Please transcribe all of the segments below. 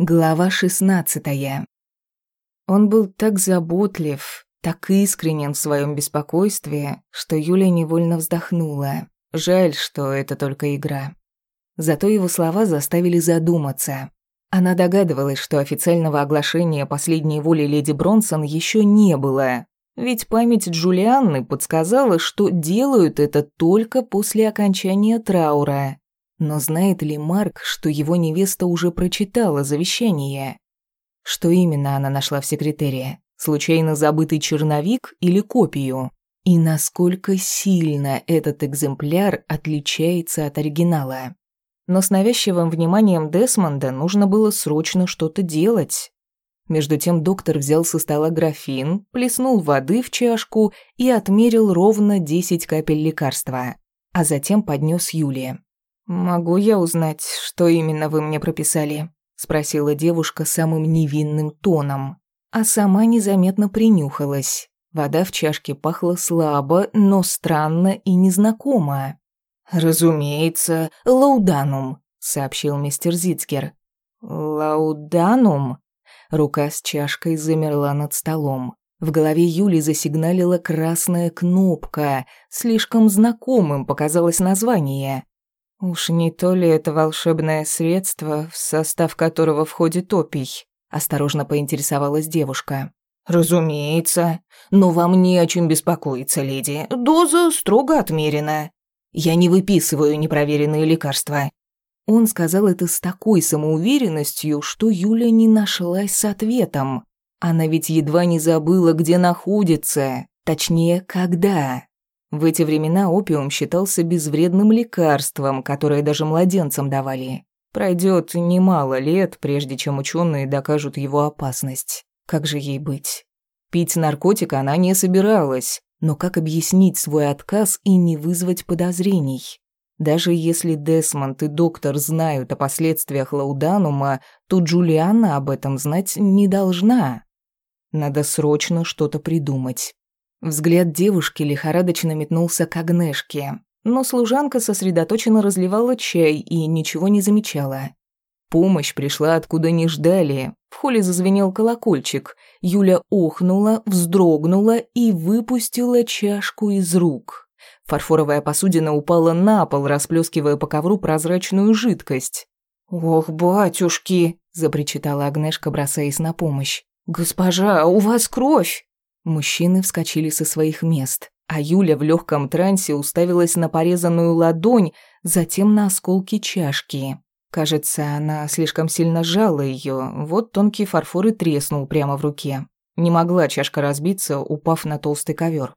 Глава шестнадцатая. Он был так заботлив, так искренен в своем беспокойстве, что Юля невольно вздохнула. Жаль, что это только игра. Зато его слова заставили задуматься. Она догадывалась, что официального оглашения последней воли леди Бронсон еще не было, ведь память Джулианны подсказала, что делают это только после окончания траура. Но знает ли Марк, что его невеста уже прочитала завещание? Что именно она нашла в секретаре? Случайно забытый черновик или копию? И насколько сильно этот экземпляр отличается от оригинала? Но с навязчивым вниманием Десмонда нужно было срочно что-то делать. Между тем доктор взял со стола графин, плеснул воды в чашку и отмерил ровно 10 капель лекарства, а затем поднес Юле. «Могу я узнать, что именно вы мне прописали?» — спросила девушка самым невинным тоном, а сама незаметно принюхалась. Вода в чашке пахла слабо, но странно и незнакомо. «Разумеется, лауданум», — сообщил мистер Зицкер. «Лауданум?» Рука с чашкой замерла над столом. В голове Юли засигналила красная кнопка. Слишком знакомым показалось название. Уж не то ли это волшебное средство, в состав которого входит опий? Осторожно поинтересовалась девушка. «Разумеется. Но вам не о чем беспокоиться, леди. Доза строго отмерена. Я не выписываю непроверенные лекарства». Он сказал это с такой самоуверенностью, что Юля не нашлась с ответом. Она ведь едва не забыла, где находится. Точнее, когда. В эти времена опиум считался безвредным лекарством, которое даже младенцам давали. Пройдет немало лет, прежде чем ученые докажут его опасность. Как же ей быть? Пить наркотик она не собиралась, но как объяснить свой отказ и не вызвать подозрений? Даже если Десмонд и доктор знают о последствиях лауданума, то Джулиана об этом знать не должна. Надо срочно что-то придумать. Взгляд девушки лихорадочно метнулся к Агнешке, но служанка сосредоточенно разливала чай и ничего не замечала. Помощь пришла откуда не ждали. В холле зазвенел колокольчик. Юля охнула, вздрогнула и выпустила чашку из рук. Фарфоровая посудина упала на пол, расплескивая по ковру прозрачную жидкость. «Ох, батюшки!» – запричитала Агнешка, бросаясь на помощь. «Госпожа, у вас кровь!» Мужчины вскочили со своих мест, а Юля в легком трансе уставилась на порезанную ладонь, затем на осколки чашки. Кажется, она слишком сильно сжала ее, вот тонкий фарфор и треснул прямо в руке. Не могла чашка разбиться, упав на толстый ковер.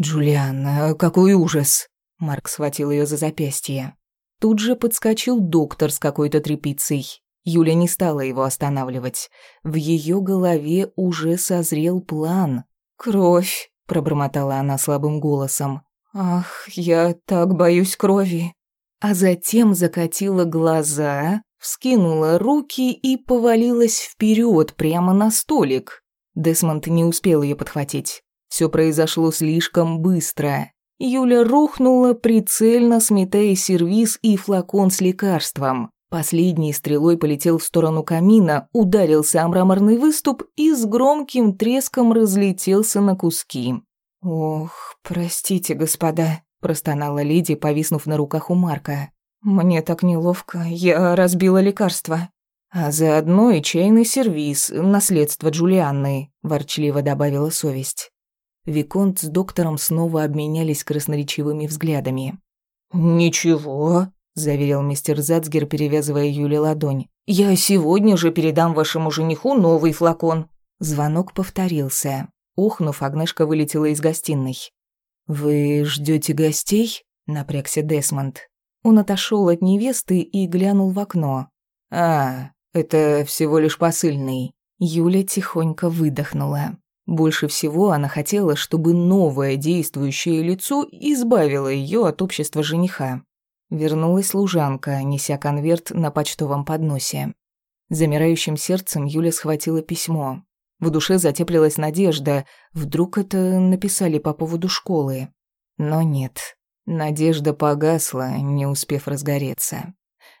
«Джулиан, какой ужас!» Марк схватил ее за запястье. Тут же подскочил доктор с какой-то тряпицей. Юля не стала его останавливать. В ее голове уже созрел план. «Кровь», — пробормотала она слабым голосом. «Ах, я так боюсь крови». А затем закатила глаза, вскинула руки и повалилась вперед прямо на столик. Десмонд не успел ее подхватить. Все произошло слишком быстро. Юля рухнула, прицельно сметая сервиз и флакон с лекарством. Последней стрелой полетел в сторону камина, ударился о мраморный выступ и с громким треском разлетелся на куски. «Ох, простите, господа», – простонала леди, повиснув на руках у Марка. «Мне так неловко, я разбила лекарство». «А заодно и чайный сервиз, наследство Джулианны», – ворчливо добавила совесть. Виконт с доктором снова обменялись красноречивыми взглядами. «Ничего», заверил мистер Зацгер, перевязывая Юле ладонь. «Я сегодня же передам вашему жениху новый флакон». Звонок повторился. Ухнув, Агнешка вылетела из гостиной. «Вы ждете гостей?» — напрягся Десмонд. Он отошел от невесты и глянул в окно. «А, это всего лишь посыльный». Юля тихонько выдохнула. Больше всего она хотела, чтобы новое действующее лицо избавило ее от общества жениха. Вернулась служанка, неся конверт на почтовом подносе. Замирающим сердцем Юля схватила письмо. В душе затеплилась надежда, вдруг это написали по поводу школы. Но нет, надежда погасла, не успев разгореться.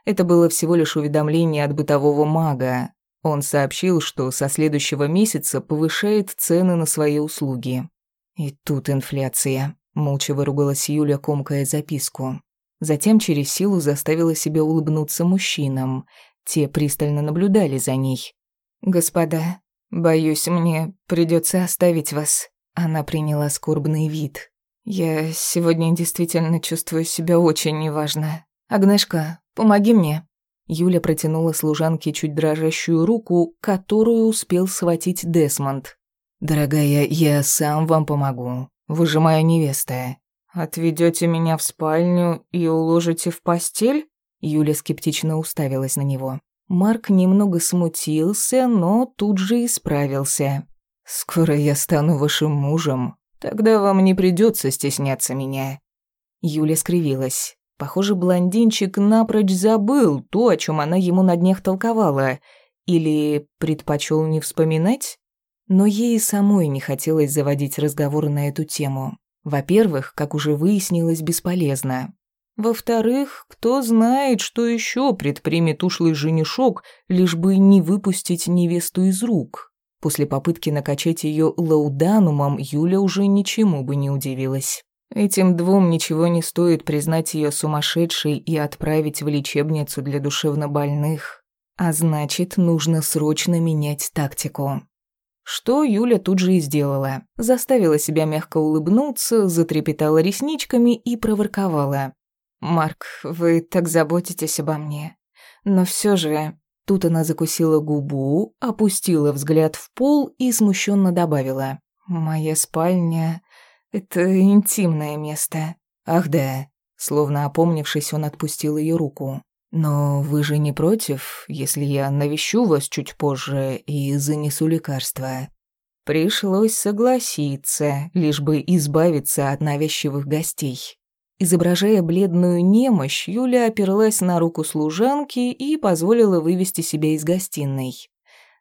Это было всего лишь уведомление от бытового мага. Он сообщил, что со следующего месяца повышает цены на свои услуги. И тут инфляция. Молча выругалась Юля, комкая записку. Затем через силу заставила себя улыбнуться мужчинам. Те пристально наблюдали за ней. «Господа, боюсь, мне придется оставить вас». Она приняла скорбный вид. «Я сегодня действительно чувствую себя очень неважно. Агнешка, помоги мне». Юля протянула служанке чуть дрожащую руку, которую успел схватить Десмонд. «Дорогая, я сам вам помогу. Вы же моя невеста». «Отведете меня в спальню и уложите в постель?» Юля скептично уставилась на него. Марк немного смутился, но тут же исправился. «Скоро я стану вашим мужем. Тогда вам не придется стесняться меня». Юля скривилась. Похоже, блондинчик напрочь забыл то, о чем она ему на днях толковала. Или предпочел не вспоминать? Но ей самой не хотелось заводить разговор на эту тему. Во-первых, как уже выяснилось, бесполезно. Во-вторых, кто знает, что еще предпримет ушлый женишок, лишь бы не выпустить невесту из рук. После попытки накачать ее лауданумом Юля уже ничему бы не удивилась. Этим двум ничего не стоит признать ее сумасшедшей и отправить в лечебницу для душевнобольных. А значит, нужно срочно менять тактику. Что Юля тут же и сделала. Заставила себя мягко улыбнуться, затрепетала ресничками и проворковала. «Марк, вы так заботитесь обо мне. Но все же...» Тут она закусила губу, опустила взгляд в пол и смущенно добавила. «Моя спальня это интимное место. Ах да. Словно опомнившись, он отпустил ее руку. Но вы же не против, если я навещу вас чуть позже и занесу лекарства? Пришлось согласиться, лишь бы избавиться от навязчивых гостей. Изображая бледную немощь, Юля оперлась на руку служанки и позволила вывести себя из гостиной.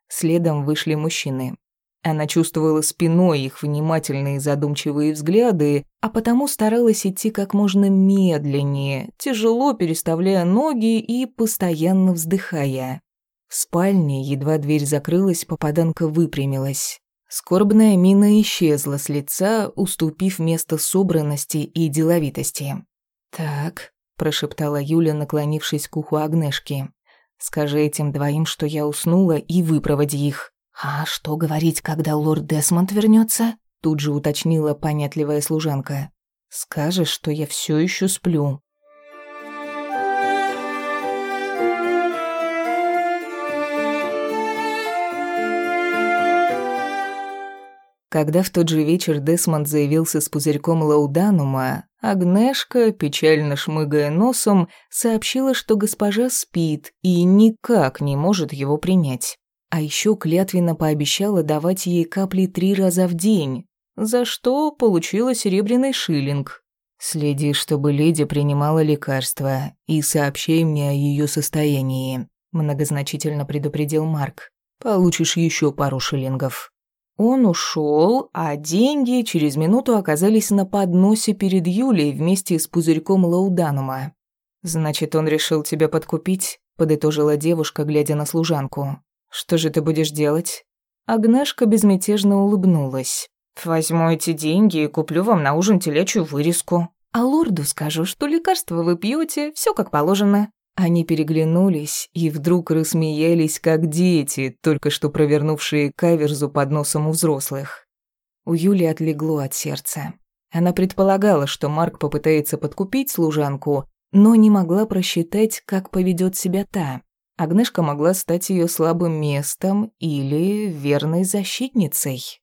Следом вышли мужчины. Она чувствовала спиной их внимательные задумчивые взгляды, а потому старалась идти как можно медленнее, тяжело переставляя ноги и постоянно вздыхая. В спальне, едва дверь закрылась, попаданка выпрямилась. Скорбная мина исчезла с лица, уступив место собранности и деловитости. «Так», – прошептала Юля, наклонившись к уху Агнешки. «Скажи этим двоим, что я уснула, и выпроводи их». «А что говорить, когда лорд Десмонд вернется? Тут же уточнила понятливая служанка. «Скажешь, что я все еще сплю». Когда в тот же вечер Десмонд заявился с пузырьком лауданума, Агнешка, печально шмыгая носом, сообщила, что госпожа спит и никак не может его принять. А еще клятвенно пообещала давать ей капли три раза в день, за что получила серебряный шиллинг. «Следи, чтобы леди принимала лекарства, и сообщай мне о ее состоянии», многозначительно предупредил Марк. «Получишь еще пару шиллингов». Он ушел, а деньги через минуту оказались на подносе перед Юлей вместе с пузырьком лауданума. «Значит, он решил тебя подкупить?» – подытожила девушка, глядя на служанку. «Что же ты будешь делать?» Агнешка безмятежно улыбнулась. «Возьму эти деньги и куплю вам на ужин телячью вырезку. А лорду скажу, что лекарство вы пьете, все как положено». Они переглянулись и вдруг рассмеялись, как дети, только что провернувшие каверзу под носом у взрослых. У Юли отлегло от сердца. Она предполагала, что Марк попытается подкупить служанку, но не могла просчитать, как поведет себя та. Агнешка могла стать ее слабым местом или верной защитницей.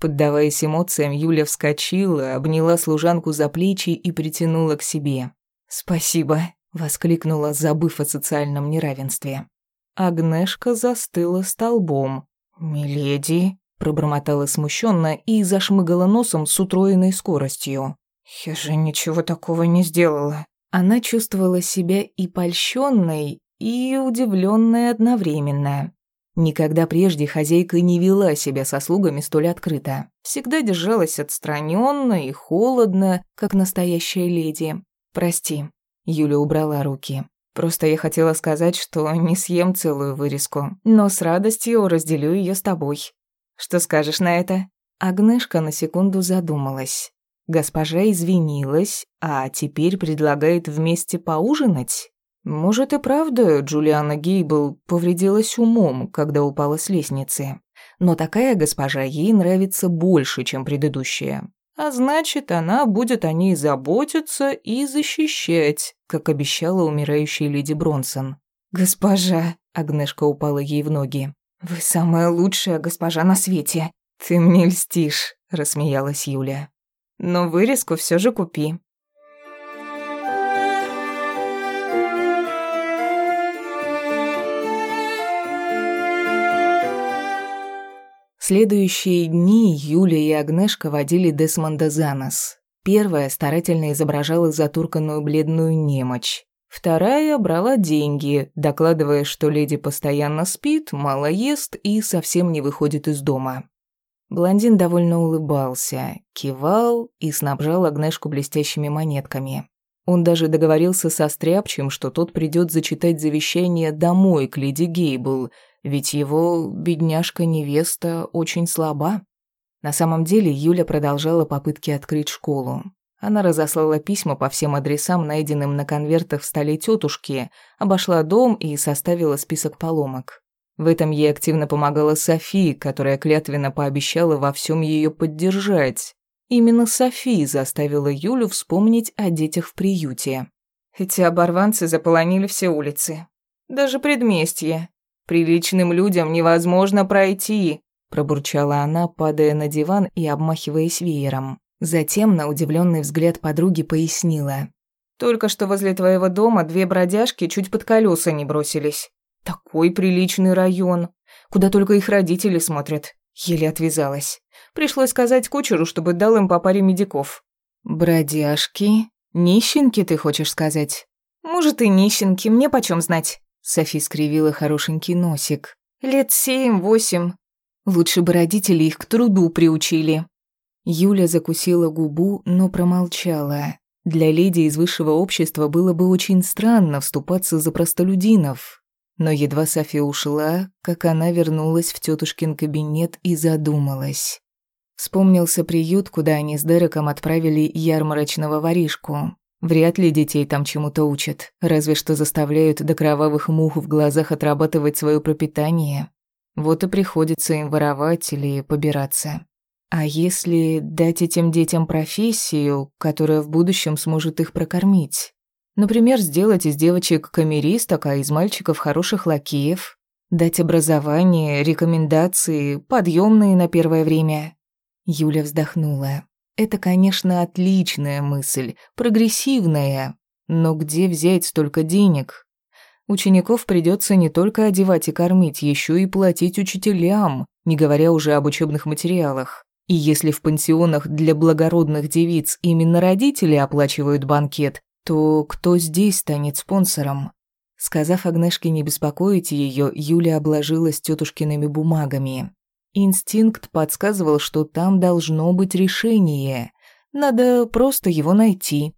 Поддаваясь эмоциям, Юля вскочила, обняла служанку за плечи и притянула к себе. «Спасибо», — воскликнула, забыв о социальном неравенстве. Агнешка застыла столбом. «Миледи», — пробормотала смущенно и зашмыгала носом с утроенной скоростью. «Я же ничего такого не сделала». Она чувствовала себя и польщенной, и удивленная одновременно. Никогда прежде хозяйка не вела себя со слугами столь открыто. Всегда держалась отстраненно и холодно, как настоящая леди. «Прости». Юля убрала руки. Просто я хотела сказать, что не съем целую вырезку, но с радостью разделю ее с тобой. Что скажешь на это?» Агнешка на секунду задумалась. Госпожа извинилась, а теперь предлагает вместе поужинать? Может и правда Джулиана Гейбл повредилась умом, когда упала с лестницы. Но такая госпожа ей нравится больше, чем предыдущая. А значит, она будет о ней заботиться и защищать, как обещала умирающая леди Бронсон. «Госпожа», — Агнешка упала ей в ноги, — «вы самая лучшая госпожа на свете». «Ты мне льстишь», — рассмеялась Юля. «Но вырезку все же купи. Следующие дни Юля и Агнешка водили Десмонда за нос. Первая старательно изображала затурканную бледную немочь. Вторая брала деньги, докладывая, что леди постоянно спит, мало ест и совсем не выходит из дома. Блондин довольно улыбался, кивал и снабжал Агнешку блестящими монетками. Он даже договорился со Стряпчем, что тот придет зачитать завещание домой к леди Гейбл – ведь его бедняжка-невеста очень слаба. На самом деле Юля продолжала попытки открыть школу. Она разослала письма по всем адресам, найденным на конвертах в столе тетушки, обошла дом и составила список поломок. В этом ей активно помогала Софи, которая клятвенно пообещала во всем ее поддержать. Именно Софи заставила Юлю вспомнить о детях в приюте. Эти оборванцы заполонили все улицы. Даже предместье. Приличным людям невозможно пройти», – пробурчала она, падая на диван и обмахиваясь веером. Затем на удивленный взгляд подруги пояснила. «Только что возле твоего дома две бродяжки чуть под колеса не бросились. Такой приличный район. Куда только их родители смотрят». Еле отвязалась. Пришлось сказать кучеру, чтобы дал им по паре медиков. «Бродяжки? Нищенки, ты хочешь сказать?» «Может, и нищенки, мне почем знать?» Софи скривила хорошенький носик. «Лет семь-восемь. Лучше бы родители их к труду приучили». Юля закусила губу, но промолчала. Для леди из высшего общества было бы очень странно вступаться за простолюдинов. Но едва Софи ушла, как она вернулась в тетушкин кабинет и задумалась. Вспомнился приют, куда они с Дереком отправили ярмарочного воришку. Вряд ли детей там чему-то учат, разве что заставляют до кровавых мух в глазах отрабатывать свое пропитание. Вот и приходится им воровать или побираться. А если дать этим детям профессию, которая в будущем сможет их прокормить? Например, сделать из девочек камеристок, а из мальчиков хороших лакеев? Дать образование, рекомендации, подъемные на первое время? Юля вздохнула. Это, конечно, отличная мысль, прогрессивная, но где взять столько денег? Учеников придется не только одевать и кормить, еще и платить учителям, не говоря уже об учебных материалах. И если в пансионах для благородных девиц именно родители оплачивают банкет, то кто здесь станет спонсором? Сказав Агнешке не беспокоить ее, Юля обложилась тетушкиными бумагами. Инстинкт подсказывал, что там должно быть решение. Надо просто его найти.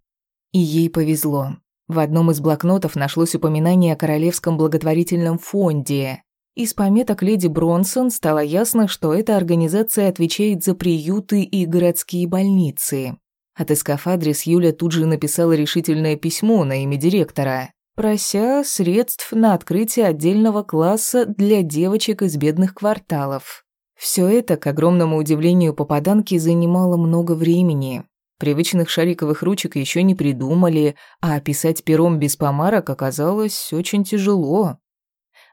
И ей повезло. В одном из блокнотов нашлось упоминание о Королевском благотворительном фонде. Из пометок леди Бронсон стало ясно, что эта организация отвечает за приюты и городские больницы. Отыскав адрес, Юля тут же написала решительное письмо на имя директора, прося средств на открытие отдельного класса для девочек из бедных кварталов. Все это, к огромному удивлению попаданки, занимало много времени. Привычных шариковых ручек еще не придумали, а писать пером без помарок оказалось очень тяжело.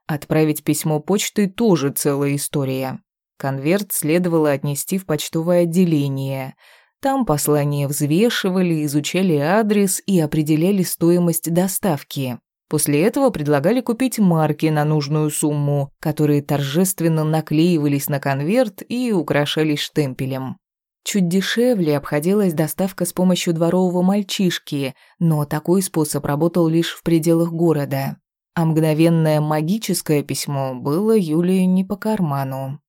Отправить письмо почтой тоже целая история. Конверт следовало отнести в почтовое отделение. Там послание взвешивали, изучали адрес и определяли стоимость доставки. После этого предлагали купить марки на нужную сумму, которые торжественно наклеивались на конверт и украшались штемпелем. Чуть дешевле обходилась доставка с помощью дворового мальчишки, но такой способ работал лишь в пределах города. А мгновенное магическое письмо было Юлии не по карману.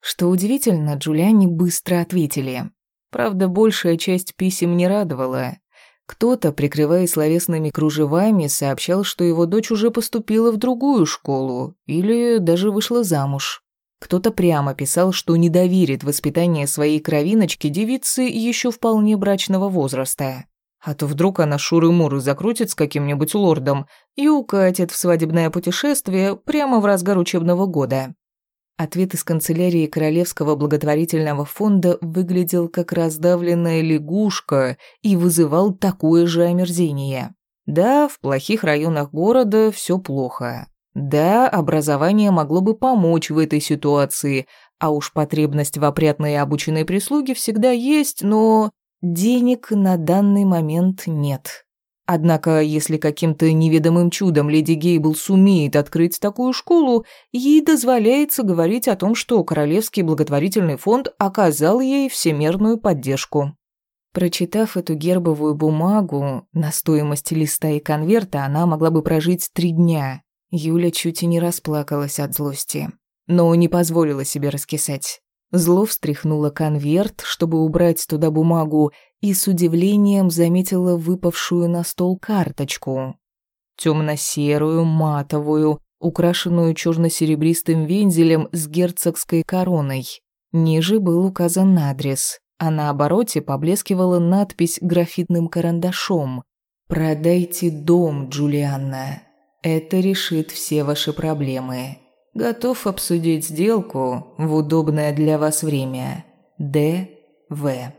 Что удивительно, Джулиане быстро ответили. Правда, большая часть писем не радовала. Кто-то, прикрываясь словесными кружевами, сообщал, что его дочь уже поступила в другую школу или даже вышла замуж. Кто-то прямо писал, что не доверит воспитание своей кровиночки девицы еще вполне брачного возраста. А то вдруг она шуры-муры закрутит с каким-нибудь лордом и укатит в свадебное путешествие прямо в разгар учебного года. Ответ из канцелярии Королевского благотворительного фонда выглядел как раздавленная лягушка и вызывал такое же омерзение. Да, в плохих районах города все плохо. Да, образование могло бы помочь в этой ситуации, а уж потребность в опрятной и обученной прислуге всегда есть, но денег на данный момент нет. Однако, если каким-то неведомым чудом леди Гейбл сумеет открыть такую школу, ей дозволяется говорить о том, что Королевский благотворительный фонд оказал ей всемерную поддержку. Прочитав эту гербовую бумагу, на стоимость листа и конверта она могла бы прожить три дня. Юля чуть и не расплакалась от злости, но не позволила себе раскисать. Зло встряхнуло конверт, чтобы убрать туда бумагу, и с удивлением заметила выпавшую на стол карточку. Темно-серую, матовую, украшенную черно-серебристым вензелем с герцогской короной. Ниже был указан адрес, а на обороте поблескивала надпись графитным карандашом «Продайте дом, Джулианна. Это решит все ваши проблемы». Готов обсудить сделку в удобное для вас время. Д. В.